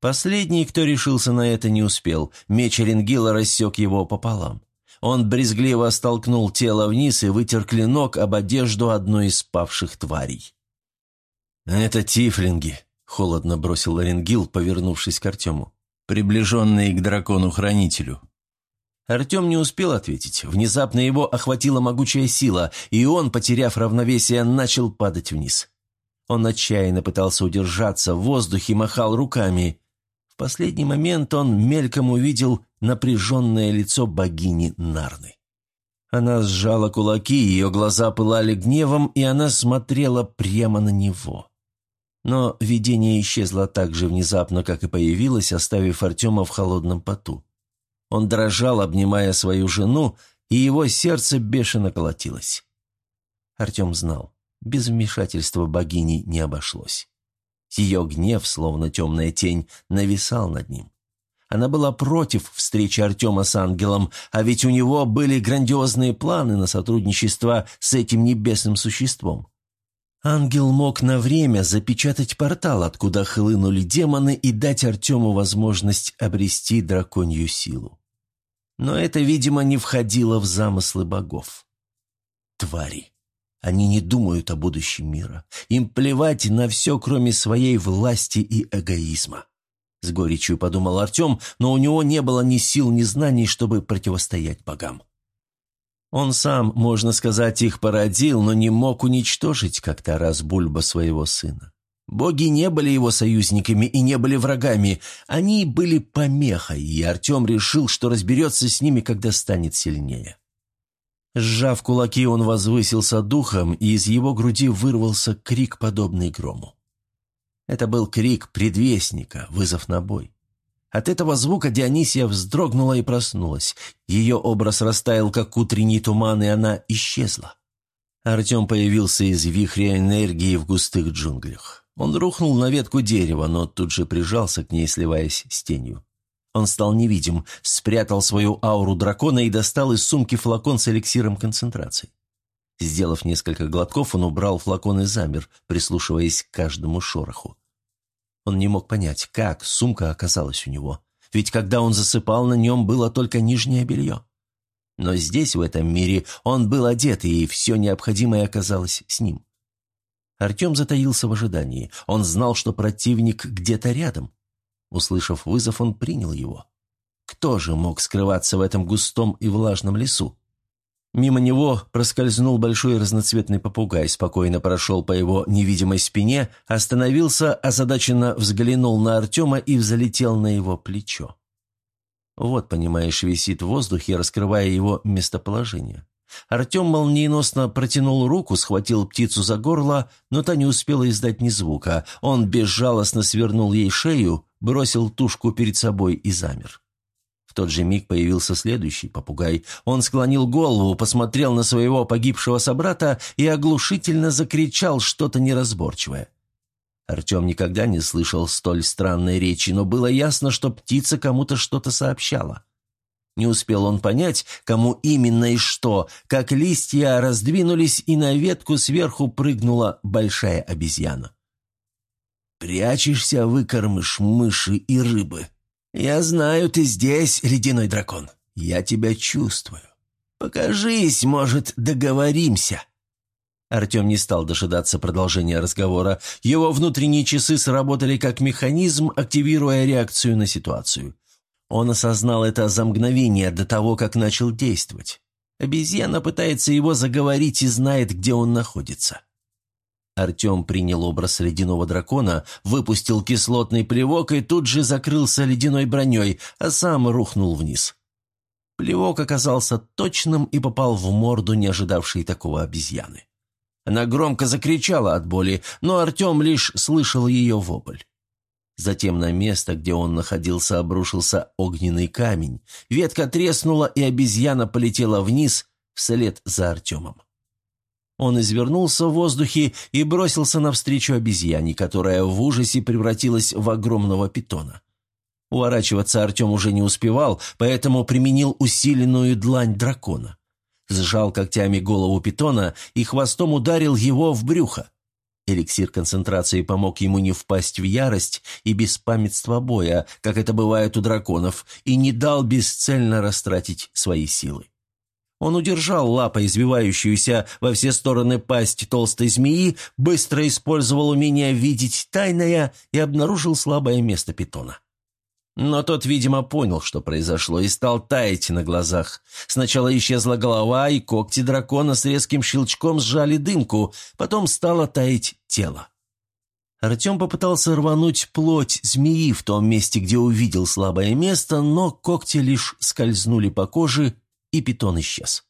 Последний, кто решился на это, не успел. Меч Оренгила рассек его пополам. Он брезгливо столкнул тело вниз и вытер клинок об одежду одной из спавших тварей. «Это тифлинги», — холодно бросил Оренгил, повернувшись к Артему. «Приближенные к дракону-хранителю. Артем не успел ответить. Внезапно его охватила могучая сила, и он, потеряв равновесие, начал падать вниз. Он отчаянно пытался удержаться в воздухе, махал руками. В последний момент он мельком увидел напряженное лицо богини Нарны. Она сжала кулаки, ее глаза пылали гневом, и она смотрела прямо на него. Но видение исчезло так же внезапно, как и появилось, оставив Артема в холодном поту. Он дрожал, обнимая свою жену, и его сердце бешено колотилось. Артем знал, без вмешательства богини не обошлось. Ее гнев, словно темная тень, нависал над ним. Она была против встречи Артема с ангелом, а ведь у него были грандиозные планы на сотрудничество с этим небесным существом. Ангел мог на время запечатать портал, откуда хлынули демоны, и дать Артему возможность обрести драконью силу. Но это, видимо, не входило в замыслы богов. Твари. Они не думают о будущем мира. Им плевать на все, кроме своей власти и эгоизма. С горечью подумал Артем, но у него не было ни сил, ни знаний, чтобы противостоять богам. Он сам, можно сказать, их породил, но не мог уничтожить как-то раз Бульба своего сына. Боги не были его союзниками и не были врагами, они были помехой, и Артем решил, что разберется с ними, когда станет сильнее. Сжав кулаки, он возвысился духом, и из его груди вырвался крик, подобный грому. Это был крик предвестника, вызов на бой. От этого звука Дионисия вздрогнула и проснулась. Ее образ растаял, как утренний туман, и она исчезла. Артем появился из вихря энергии в густых джунглях. Он рухнул на ветку дерева, но тут же прижался к ней, сливаясь с тенью. Он стал невидим, спрятал свою ауру дракона и достал из сумки флакон с эликсиром концентрации. Сделав несколько глотков, он убрал флакон и замер, прислушиваясь к каждому шороху. Он не мог понять, как сумка оказалась у него, ведь когда он засыпал, на нем было только нижнее белье. Но здесь, в этом мире, он был одет, и все необходимое оказалось с ним. Артем затаился в ожидании. Он знал, что противник где-то рядом. Услышав вызов, он принял его. Кто же мог скрываться в этом густом и влажном лесу? Мимо него проскользнул большой разноцветный попугай, спокойно прошел по его невидимой спине, остановился, озадаченно взглянул на Артема и взлетел на его плечо. Вот, понимаешь, висит в воздухе, раскрывая его местоположение. Артем молниеносно протянул руку, схватил птицу за горло, но та не успела издать ни звука. Он безжалостно свернул ей шею, бросил тушку перед собой и замер. В тот же миг появился следующий попугай. Он склонил голову, посмотрел на своего погибшего собрата и оглушительно закричал что-то неразборчивое. Артем никогда не слышал столь странной речи, но было ясно, что птица кому-то что-то сообщала. Не успел он понять, кому именно и что, как листья раздвинулись, и на ветку сверху прыгнула большая обезьяна. «Прячешься, выкормыш мыши и рыбы», «Я знаю, ты здесь, ледяной дракон. Я тебя чувствую. Покажись, может, договоримся». Артем не стал дожидаться продолжения разговора. Его внутренние часы сработали как механизм, активируя реакцию на ситуацию. Он осознал это за мгновение до того, как начал действовать. Обезьяна пытается его заговорить и знает, где он находится. Артем принял образ ледяного дракона, выпустил кислотный плевок и тут же закрылся ледяной броней, а сам рухнул вниз. Плевок оказался точным и попал в морду не ожидавшей такого обезьяны. Она громко закричала от боли, но Артем лишь слышал ее вопль. Затем на место, где он находился, обрушился огненный камень. Ветка треснула, и обезьяна полетела вниз вслед за Артемом. Он извернулся в воздухе и бросился навстречу обезьяне, которая в ужасе превратилась в огромного питона. Уворачиваться Артем уже не успевал, поэтому применил усиленную длань дракона. Сжал когтями голову питона и хвостом ударил его в брюхо. Эликсир концентрации помог ему не впасть в ярость и беспамятство боя, как это бывает у драконов, и не дал бесцельно растратить свои силы. Он удержал лапой извивающуюся во все стороны пасть толстой змеи, быстро использовал умение видеть тайное и обнаружил слабое место питона. Но тот, видимо, понял, что произошло, и стал таять на глазах. Сначала исчезла голова, и когти дракона с резким щелчком сжали дымку, потом стало таять тело. Артем попытался рвануть плоть змеи в том месте, где увидел слабое место, но когти лишь скользнули по коже, и питон исчез.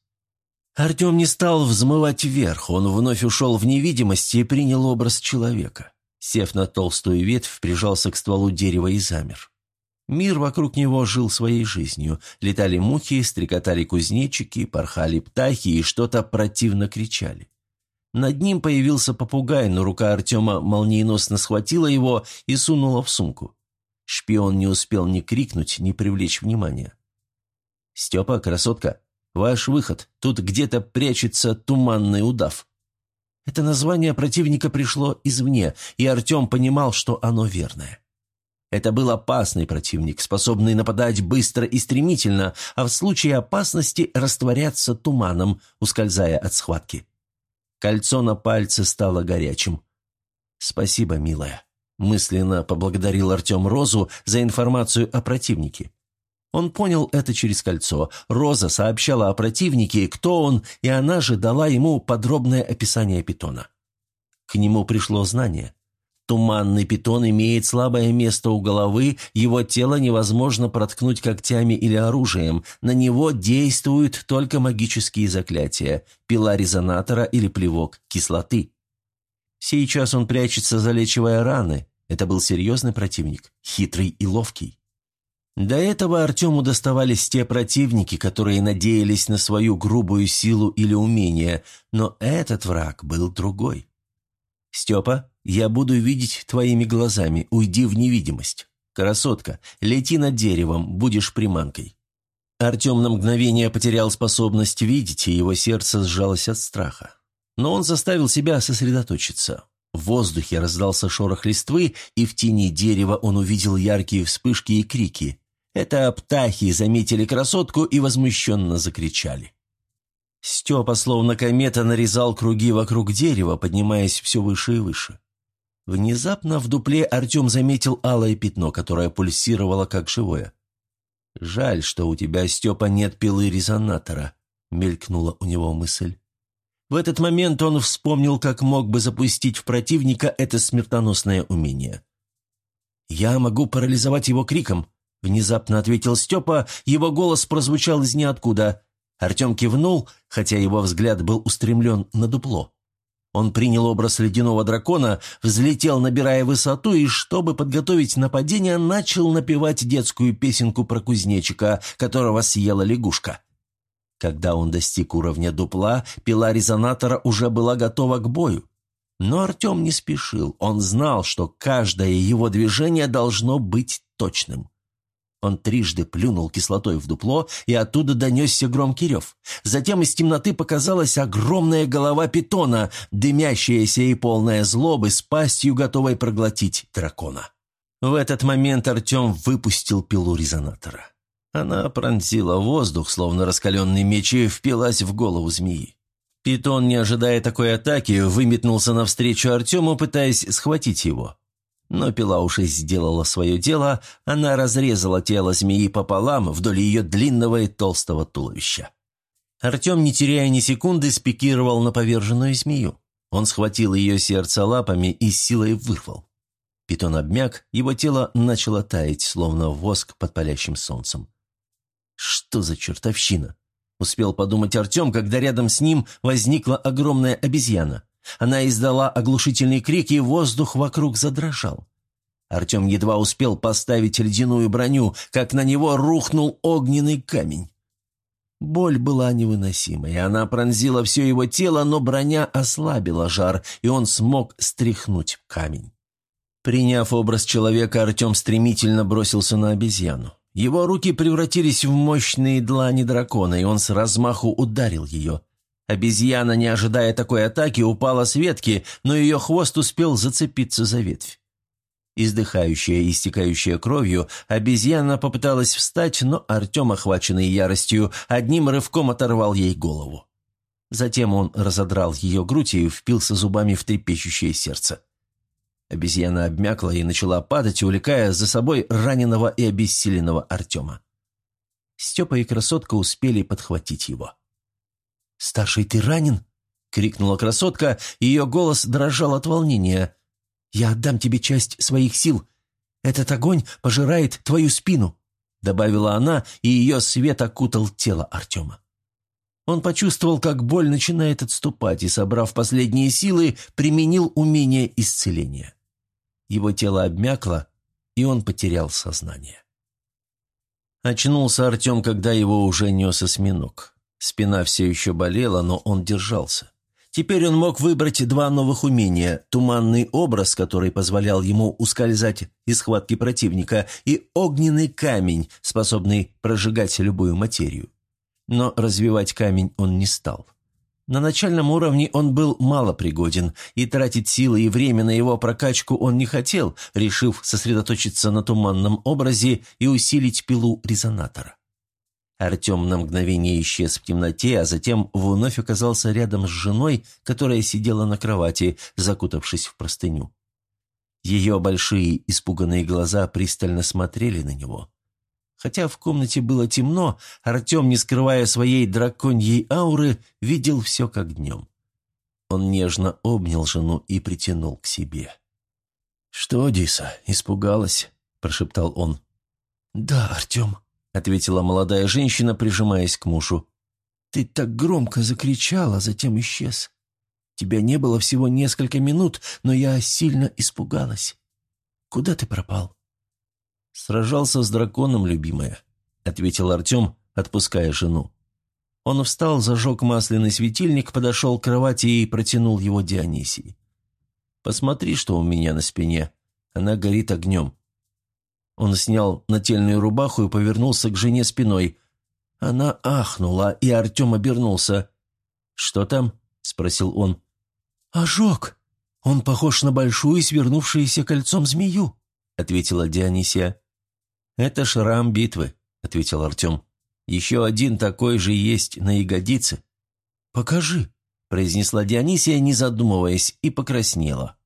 Артем не стал взмывать вверх, он вновь ушел в невидимость и принял образ человека. Сев на толстую ветвь, прижался к стволу дерева и замер. Мир вокруг него жил своей жизнью. Летали мухи, стрекотали кузнечики, порхали птахи и что-то противно кричали. Над ним появился попугай, но рука Артема молниеносно схватила его и сунула в сумку. Шпион не успел ни крикнуть, ни привлечь внимания. «Степа, красотка, ваш выход. Тут где-то прячется туманный удав». Это название противника пришло извне, и Артем понимал, что оно верное. Это был опасный противник, способный нападать быстро и стремительно, а в случае опасности растворяться туманом, ускользая от схватки. Кольцо на пальце стало горячим. «Спасибо, милая», — мысленно поблагодарил Артем Розу за информацию о противнике. Он понял это через кольцо. Роза сообщала о противнике, кто он, и она же дала ему подробное описание питона. К нему пришло знание. Туманный питон имеет слабое место у головы, его тело невозможно проткнуть когтями или оружием, на него действуют только магические заклятия, пила резонатора или плевок кислоты. Сейчас он прячется, залечивая раны. Это был серьезный противник, хитрый и ловкий. До этого Артему доставались те противники, которые надеялись на свою грубую силу или умение, но этот враг был другой. «Степа, я буду видеть твоими глазами, уйди в невидимость. Красотка, лети над деревом, будешь приманкой». Артем на мгновение потерял способность видеть, и его сердце сжалось от страха. Но он заставил себя сосредоточиться. В воздухе раздался шорох листвы, и в тени дерева он увидел яркие вспышки и крики. Это птахи заметили красотку и возмущенно закричали. Степа, словно комета, нарезал круги вокруг дерева, поднимаясь все выше и выше. Внезапно в дупле Артем заметил алое пятно, которое пульсировало как живое. «Жаль, что у тебя, Степа, нет пилы резонатора», — мелькнула у него мысль. В этот момент он вспомнил, как мог бы запустить в противника это смертоносное умение. «Я могу парализовать его криком», — внезапно ответил Степа, его голос прозвучал из ниоткуда. Артем кивнул, хотя его взгляд был устремлен на дупло. Он принял образ ледяного дракона, взлетел, набирая высоту, и, чтобы подготовить нападение, начал напевать детскую песенку про кузнечика, которого съела лягушка. Когда он достиг уровня дупла, пила резонатора уже была готова к бою. Но Артем не спешил, он знал, что каждое его движение должно быть точным. Он трижды плюнул кислотой в дупло, и оттуда донесся громкий рев. Затем из темноты показалась огромная голова питона, дымящаяся и полная злобы, с пастью, готовой проглотить дракона. В этот момент Артем выпустил пилу резонатора. Она пронзила воздух, словно раскаленный меч, и впилась в голову змеи. Питон, не ожидая такой атаки, выметнулся навстречу Артему, пытаясь схватить его. Но пила уже сделала свое дело, она разрезала тело змеи пополам вдоль ее длинного и толстого туловища. Артем, не теряя ни секунды, спикировал на поверженную змею. Он схватил ее сердце лапами и силой вырвал. Питон обмяк, его тело начало таять, словно воск под палящим солнцем. «Что за чертовщина?» — успел подумать Артем, когда рядом с ним возникла огромная обезьяна. Она издала оглушительный крик, и воздух вокруг задрожал. Артем едва успел поставить ледяную броню, как на него рухнул огненный камень. Боль была невыносимой, она пронзила все его тело, но броня ослабила жар, и он смог стряхнуть камень. Приняв образ человека, Артем стремительно бросился на обезьяну. Его руки превратились в мощные длани дракона, и он с размаху ударил ее – Обезьяна, не ожидая такой атаки, упала с ветки, но ее хвост успел зацепиться за ветвь. Издыхающая и истекающая кровью, обезьяна попыталась встать, но Артем, охваченный яростью, одним рывком оторвал ей голову. Затем он разодрал ее грудь и впился зубами в трепещущее сердце. Обезьяна обмякла и начала падать, увлекая за собой раненого и обессиленного Артема. Степа и красотка успели подхватить его. «Старший, ты ранен?» — крикнула красотка, ее голос дрожал от волнения. «Я отдам тебе часть своих сил. Этот огонь пожирает твою спину», — добавила она, и ее свет окутал тело Артема. Он почувствовал, как боль начинает отступать, и, собрав последние силы, применил умение исцеления. Его тело обмякло, и он потерял сознание. Очнулся Артем, когда его уже нес осьминог. Спина все еще болела, но он держался. Теперь он мог выбрать два новых умения – туманный образ, который позволял ему ускользать из схватки противника, и огненный камень, способный прожигать любую материю. Но развивать камень он не стал. На начальном уровне он был малопригоден, и тратить силы и время на его прокачку он не хотел, решив сосредоточиться на туманном образе и усилить пилу резонатора. Артем на мгновение исчез в темноте, а затем вновь оказался рядом с женой, которая сидела на кровати, закутавшись в простыню. Ее большие испуганные глаза пристально смотрели на него. Хотя в комнате было темно, Артем, не скрывая своей драконьей ауры, видел все как днем. Он нежно обнял жену и притянул к себе. «Что, Диса, испугалась?» – прошептал он. «Да, Артем», – ответила молодая женщина, прижимаясь к мужу. «Ты так громко закричал, а затем исчез. Тебя не было всего несколько минут, но я сильно испугалась. Куда ты пропал?» «Сражался с драконом, любимая», — ответил Артем, отпуская жену. Он встал, зажег масляный светильник, подошел к кровати и протянул его Дионисии. «Посмотри, что у меня на спине. Она горит огнем». Он снял нательную рубаху и повернулся к жене спиной. Она ахнула, и Артем обернулся. «Что там?» — спросил он. «Ожог! Он похож на большую свернувшуюся кольцом змею», — ответила Дионисия. «Это шрам битвы», — ответил Артем. «Еще один такой же есть на ягодице». «Покажи», — произнесла Дионисия, не задумываясь, и покраснела.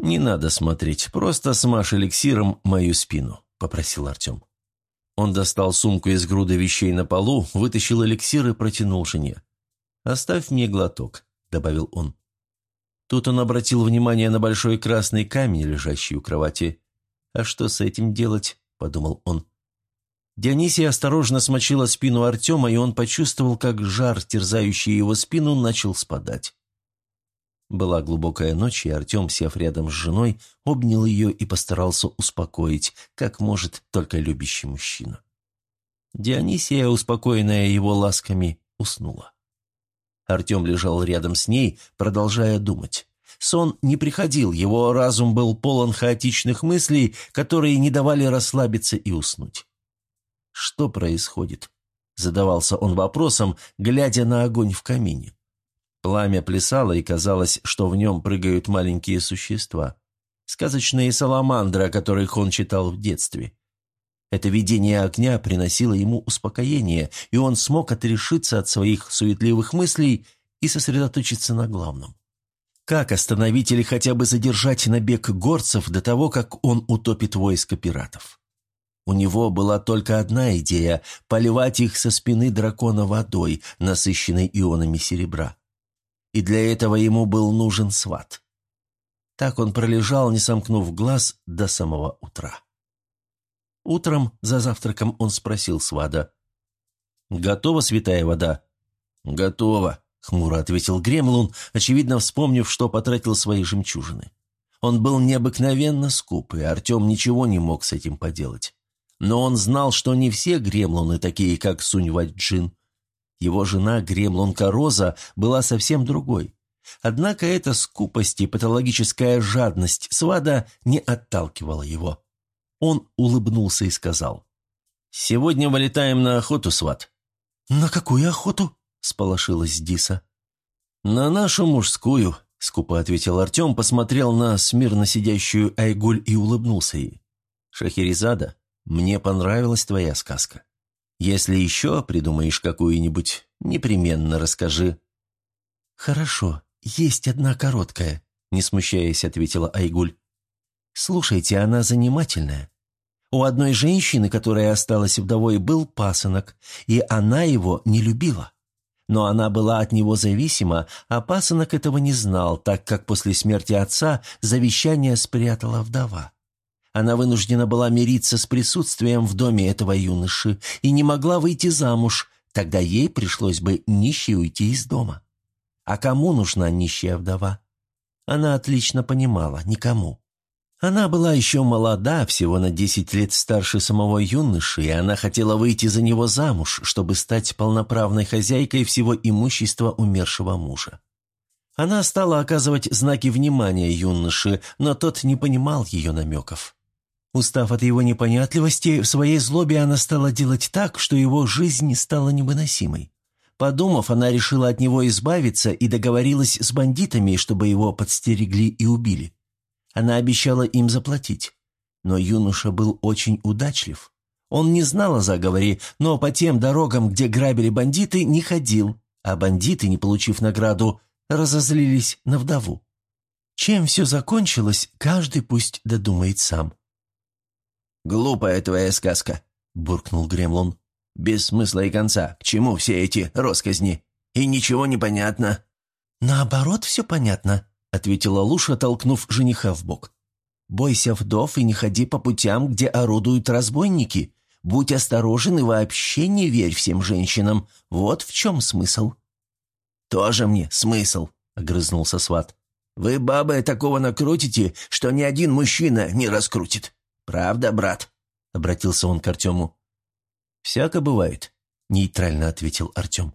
«Не надо смотреть, просто смажь эликсиром мою спину», — попросил Артем. Он достал сумку из груды вещей на полу, вытащил эликсир и протянул жене. «Оставь мне глоток», — добавил он. Тут он обратил внимание на большой красный камень, лежащий у кровати. «А что с этим делать?» подумал он. Дионисия осторожно смочила спину Артема, и он почувствовал, как жар, терзающий его спину, начал спадать. Была глубокая ночь, и Артем, сев рядом с женой, обнял ее и постарался успокоить, как может только любящий мужчина. Дионисия, успокоенная его ласками, уснула. Артем лежал рядом с ней, продолжая думать. Сон не приходил, его разум был полон хаотичных мыслей, которые не давали расслабиться и уснуть. «Что происходит?» – задавался он вопросом, глядя на огонь в камине. Пламя плясало, и казалось, что в нем прыгают маленькие существа. Сказочные саламандры, о которых он читал в детстве. Это видение огня приносило ему успокоение, и он смог отрешиться от своих суетливых мыслей и сосредоточиться на главном. Как остановить или хотя бы задержать набег горцев до того, как он утопит войско пиратов? У него была только одна идея – поливать их со спины дракона водой, насыщенной ионами серебра. И для этого ему был нужен сват. Так он пролежал, не сомкнув глаз, до самого утра. Утром за завтраком он спросил свада. «Готова святая вода?» «Готова», — хмуро ответил Гремлун, очевидно вспомнив, что потратил свои жемчужины. Он был необыкновенно скуп, и Артем ничего не мог с этим поделать. Но он знал, что не все гремлуны такие, как Сунь-Вать-Джин. Его жена, гремлунка Роза, была совсем другой. Однако эта скупость и патологическая жадность свада не отталкивала его. Он улыбнулся и сказал, «Сегодня вылетаем на охоту, сват». «На какую охоту?» – сполошилась Диса. «На нашу мужскую», – скупо ответил Артем, посмотрел на смирно сидящую Айгуль и улыбнулся ей. «Шахерезада, мне понравилась твоя сказка. Если еще придумаешь какую-нибудь, непременно расскажи». «Хорошо, есть одна короткая», – не смущаясь, ответила Айгуль. «Слушайте, она занимательная. У одной женщины, которая осталась вдовой, был пасынок, и она его не любила. Но она была от него зависима, а пасынок этого не знал, так как после смерти отца завещание спрятала вдова. Она вынуждена была мириться с присутствием в доме этого юноши и не могла выйти замуж, тогда ей пришлось бы нищей уйти из дома. А кому нужна нищая вдова? Она отлично понимала, никому. Она была еще молода, всего на десять лет старше самого юноши, и она хотела выйти за него замуж, чтобы стать полноправной хозяйкой всего имущества умершего мужа. Она стала оказывать знаки внимания юноше, но тот не понимал ее намеков. Устав от его непонятливости, в своей злобе она стала делать так, что его жизнь стала невыносимой. Подумав, она решила от него избавиться и договорилась с бандитами, чтобы его подстерегли и убили. Она обещала им заплатить. Но юноша был очень удачлив. Он не знал о заговоре, но по тем дорогам, где грабили бандиты, не ходил, а бандиты, не получив награду, разозлились на вдову. Чем все закончилось, каждый пусть додумает сам. «Глупая твоя сказка», — буркнул Гремлун. «Без смысла и конца. К чему все эти росказни? И ничего не понятно». «Наоборот, все понятно», — ответила Луша, толкнув жениха в бок. «Бойся вдов и не ходи по путям, где орудуют разбойники. Будь осторожен и вообще не верь всем женщинам. Вот в чем смысл». «Тоже мне смысл», — огрызнулся сват. «Вы, бабы, такого накрутите, что ни один мужчина не раскрутит». «Правда, брат?» — обратился он к Артему. «Всяко бывает», — нейтрально ответил Артем.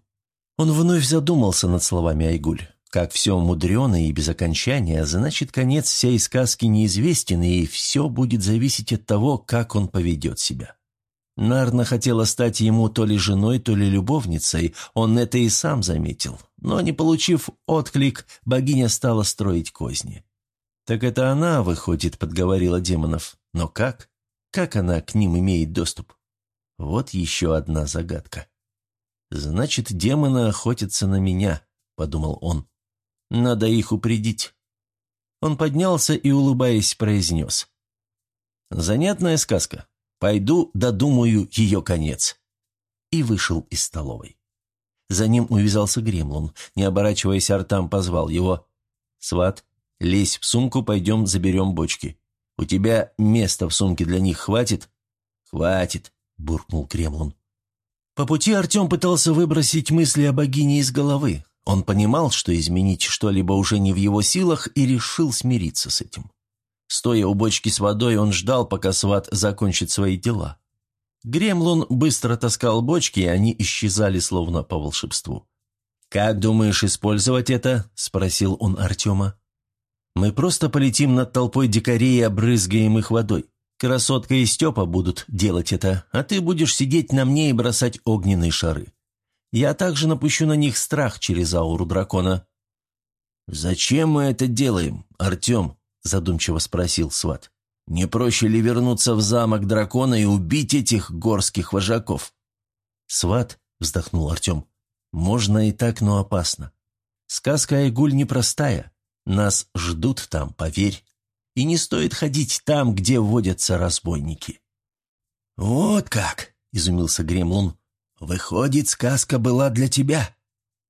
Он вновь задумался над словами Айгуль. Как все мудреное и без окончания, значит, конец всей сказки неизвестен, и все будет зависеть от того, как он поведет себя. Нарна хотела стать ему то ли женой, то ли любовницей, он это и сам заметил. Но, не получив отклик, богиня стала строить козни. Так это она, выходит, подговорила демонов. Но как? Как она к ним имеет доступ? Вот еще одна загадка. «Значит, демоны охотятся на меня», — подумал он. «Надо их упредить». Он поднялся и, улыбаясь, произнес. «Занятная сказка. Пойду додумаю ее конец». И вышел из столовой. За ним увязался Гремлун. Не оборачиваясь, Артам позвал его. «Сват, лезь в сумку, пойдем заберем бочки. У тебя места в сумке для них хватит?» «Хватит», — буркнул Кремлун. По пути Артем пытался выбросить мысли о богине из головы. Он понимал, что изменить что-либо уже не в его силах, и решил смириться с этим. Стоя у бочки с водой, он ждал, пока сват закончит свои дела. Гремлун быстро таскал бочки, и они исчезали словно по волшебству. «Как думаешь использовать это?» – спросил он Артема. Мы просто полетим над толпой дикарей и обрызгаем их водой. Красотка и Степа будут делать это, а ты будешь сидеть на мне и бросать огненные шары. Я также напущу на них страх через ауру дракона». «Зачем мы это делаем, Артем?» – задумчиво спросил Сват. «Не проще ли вернуться в замок дракона и убить этих горских вожаков?» «Сват», – вздохнул Артем, – «можно и так, но опасно. Сказка Айгуль непростая. Нас ждут там, поверь. И не стоит ходить там, где водятся разбойники». «Вот как!» — изумился Гремлун. «Выходит, сказка была для тебя?»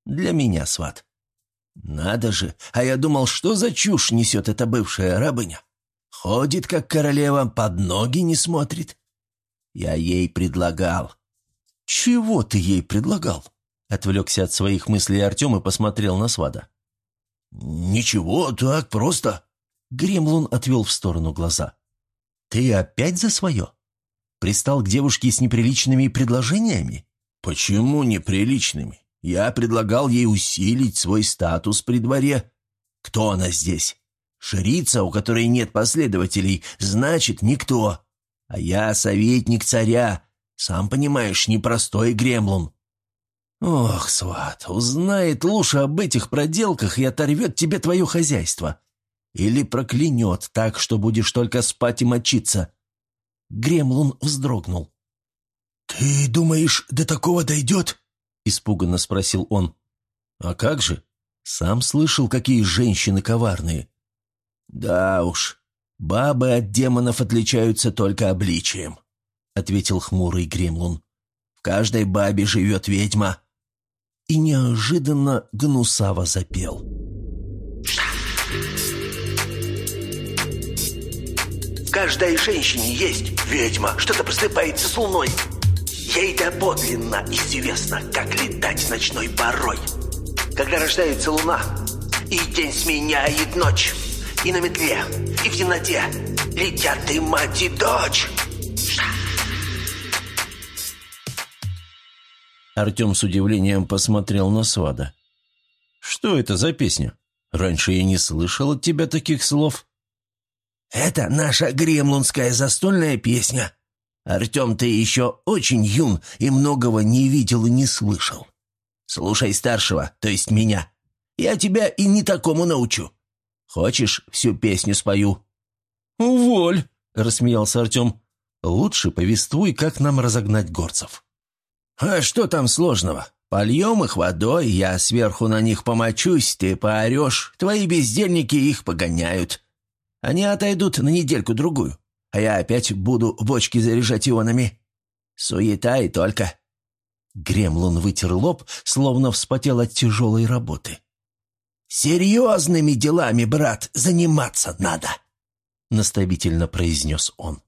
«Для меня, сват». «Надо же! А я думал, что за чушь несет эта бывшая рабыня? Ходит, как королева, под ноги не смотрит. Я ей предлагал». «Чего ты ей предлагал?» Отвлекся от своих мыслей Артем и посмотрел на свада. «Ничего, так просто». Гремлун отвел в сторону глаза. «Ты опять за свое? Пристал к девушке с неприличными предложениями?» «Почему неприличными? Я предлагал ей усилить свой статус при дворе. Кто она здесь? Жрица, у которой нет последователей, значит, никто. А я советник царя. Сам понимаешь, непростой гремлун. «Ох, сват, узнает Луша об этих проделках и оторвет тебе твое хозяйство. Или проклянет так, что будешь только спать и мочиться». Гремлун вздрогнул. «Ты думаешь, до такого дойдет?» — испуганно спросил он. «А как же? Сам слышал, какие женщины коварные». «Да уж, бабы от демонов отличаются только обличием», — ответил хмурый Гремлун. «В каждой бабе живет ведьма, и неожиданно гнусаво запел. Каждой женщине есть ведьма, что-то просыпается с луной. Ей доподлинно известно, как летать ночной порой. Когда рождается луна, и день сменяет ночь, и на метле, и в темноте летят и мать, и дочь. Артем с удивлением посмотрел на Свада. «Что это за песня? Раньше я не слышал от тебя таких слов». «Это наша гремлунская застольная песня. Артем, ты еще очень юн и многого не видел и не слышал. Слушай старшего, то есть меня. Я тебя и не такому научу. Хочешь, всю песню спою?» «Уволь!» – рассмеялся Артем. «Лучше повествуй, как нам разогнать горцев». «А что там сложного? Польем их водой, я сверху на них помочусь, ты поорешь, твои бездельники их погоняют. Они отойдут на недельку-другую, а я опять буду бочки заряжать ионами. Суета и только». Гремлун вытер лоб, словно вспотел от тяжелой работы. «Серьезными делами, брат, заниматься надо», — наставительно произнес он.